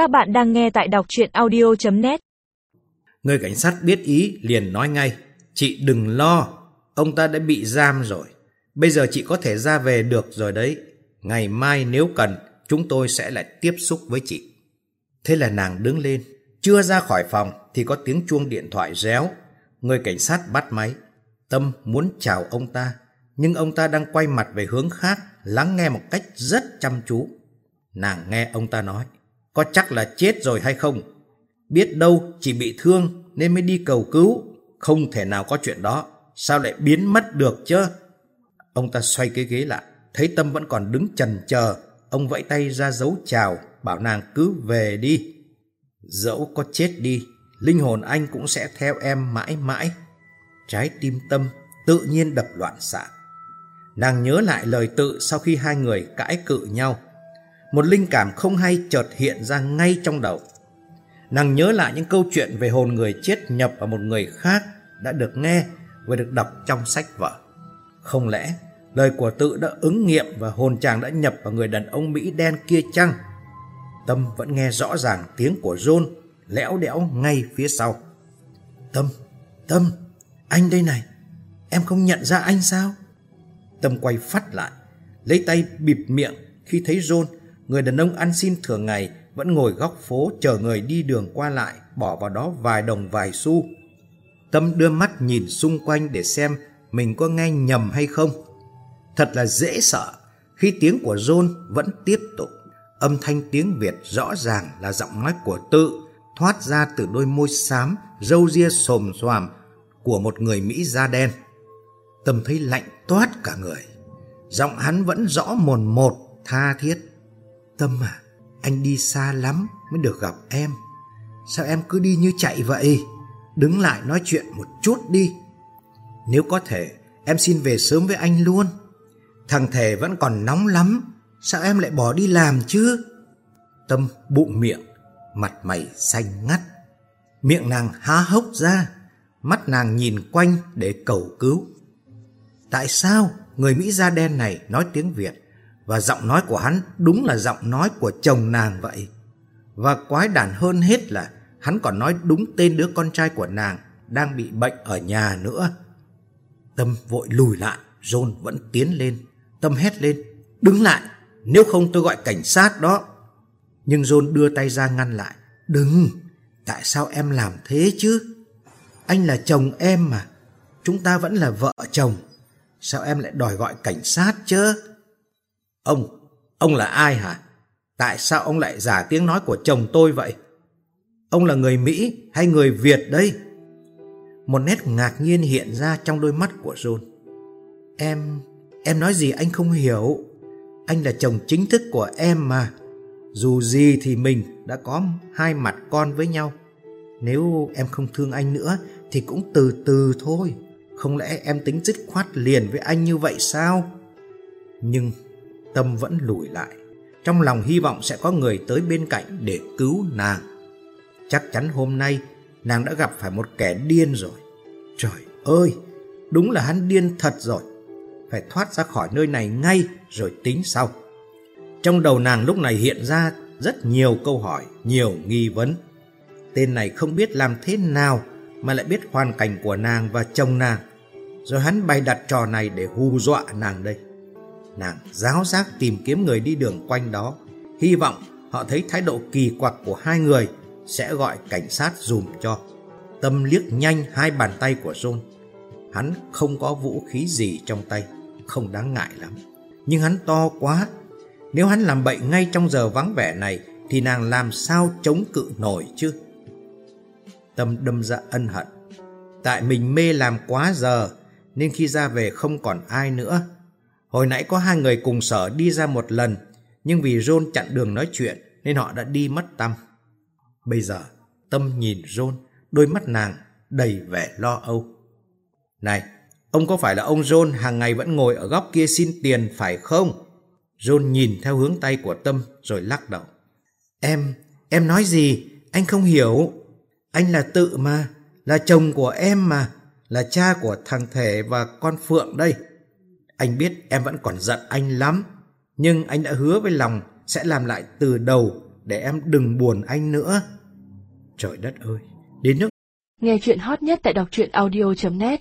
Các bạn đang nghe tại đọc chuyện audio.net Người cảnh sát biết ý liền nói ngay, Chị đừng lo, Ông ta đã bị giam rồi. Bây giờ chị có thể ra về được rồi đấy. Ngày mai nếu cần, Chúng tôi sẽ lại tiếp xúc với chị. Thế là nàng đứng lên, Chưa ra khỏi phòng Thì có tiếng chuông điện thoại réo. Người cảnh sát bắt máy, Tâm muốn chào ông ta, Nhưng ông ta đang quay mặt về hướng khác, Lắng nghe một cách rất chăm chú. Nàng nghe ông ta nói có chắc là chết rồi hay không? Biết đâu chỉ bị thương Nên mới đi cầu cứu. Không thể nào có chuyện đó. Sao lại biến mất được chứ? Ông ta xoay cái ghế lại, Thấy Tâm vẫn còn đứng chần chờ. Ông vẫy tay ra dấu chào, Bảo nàng cứ về đi. Dẫu có chết đi, Linh hồn anh cũng sẽ theo em mãi mãi. Trái tim Tâm tự nhiên đập loạn xạ. Nàng nhớ lại lời tự sau khi hai người cãi cự nhau một linh cảm không hay chợt hiện ra ngay trong đầu. Nàng nhớ lại những câu chuyện về hồn người chết nhập vào một người khác đã được nghe và được đọc trong sách vở. Không lẽ lời của tự đã ứng nghiệm và hồn chàng đã nhập vào người đàn ông Mỹ đen kia chăng? Tâm vẫn nghe rõ ràng tiếng của John lẽo đẽo ngay phía sau. Tâm, Tâm, anh đây này, em không nhận ra anh sao? Tâm quay phát lại, lấy tay bịp miệng khi thấy John người đàn ông ăn xin thường ngày vẫn ngồi góc phố chờ người đi đường qua lại, bỏ vào đó vài đồng vài xu. Tâm đưa mắt nhìn xung quanh để xem mình có nghe nhầm hay không. Thật là dễ sợ khi tiếng của John vẫn tiếp tục. Âm thanh tiếng Việt rõ ràng là giọng nói của tự thoát ra từ đôi môi xám, râu ria xồm xoàm của một người Mỹ da đen. Tâm thấy lạnh toát cả người. Giọng hắn vẫn rõ mồn một, tha thiết. Tâm à, anh đi xa lắm mới được gặp em. Sao em cứ đi như chạy vậy? Đứng lại nói chuyện một chút đi. Nếu có thể, em xin về sớm với anh luôn. Thằng Thề vẫn còn nóng lắm, sao em lại bỏ đi làm chứ? Tâm bụng miệng, mặt mày xanh ngắt. Miệng nàng há hốc ra, mắt nàng nhìn quanh để cầu cứu. Tại sao người Mỹ da đen này nói tiếng Việt và giọng nói của hắn đúng là giọng nói của chồng nàng vậy. Và quái đản hơn hết là hắn còn nói đúng tên đứa con trai của nàng đang bị bệnh ở nhà nữa. Tâm vội lùi lại, John vẫn tiến lên. Tâm hét lên, đứng lại, nếu không tôi gọi cảnh sát đó. Nhưng John đưa tay ra ngăn lại. Đừng, tại sao em làm thế chứ? Anh là chồng em mà, chúng ta vẫn là vợ chồng. Sao em lại đòi gọi cảnh sát chứ? Ông, ông là ai hả? Tại sao ông lại giả tiếng nói của chồng tôi vậy? Ông là người Mỹ hay người Việt đây? Một nét ngạc nhiên hiện ra trong đôi mắt của John. Em, em nói gì anh không hiểu. Anh là chồng chính thức của em mà. Dù gì thì mình đã có hai mặt con với nhau. Nếu em không thương anh nữa thì cũng từ từ thôi. Không lẽ em tính dứt khoát liền với anh như vậy sao? Nhưng Tâm vẫn lùi lại. Trong lòng hy vọng sẽ có người tới bên cạnh để cứu nàng. Chắc chắn hôm nay nàng đã gặp phải một kẻ điên rồi. Trời ơi Đúng là hắn điên thật rồi. Phải thoát ra khỏi nơi này ngay rồi tính sau. Trong đầu nàng lúc này hiện ra rất nhiều câu hỏi, nhiều nghi vấn. Tên này không biết làm thế nào mà lại biết hoàn cảnh của nàng và chồng nàng. Rồi hắn bày đặt trò này để hù dọa nàng đây. Nàng giáo giác tìm kiếm người đi đường quanh đó. Hy vọng họ thấy thái độ kỳ quặc của hai người Sẽ gọi cảnh sát dùm cho. Tâm liếc nhanh hai bàn tay của John. Hắn không có vũ khí gì trong tay, Không đáng ngại lắm. Nhưng hắn to quá. Nếu hắn làm bậy ngay trong giờ vắng vẻ này, Thì nàng làm sao chống cự nổi chứ? Tâm đâm ra ân hận. Tại mình mê làm quá giờ, Nên khi ra về không còn ai nữa. Hồi nãy có hai người cùng sở đi ra một lần, nhưng vì John chặn đường nói chuyện nên họ đã đi mất tâm. Bây giờ, Tâm nhìn John, đôi mắt nàng đầy vẻ lo âu. Này, ông có phải là ông John hàng ngày vẫn ngồi ở góc kia xin tiền phải không? John nhìn theo hướng tay của Tâm rồi lắc đầu. Em, em nói gì? Anh không hiểu. Anh là tự mà, là chồng của em mà, là cha của thằng Thể và con Phượng đây. Anh biết em vẫn còn giận anh lắm, nhưng anh đã hứa với lòng sẽ làm lại từ đầu để em đừng buồn anh nữa. Trời đất ơi, đến nước Nghe chuyện hot nhất tại đọc truyện audio.net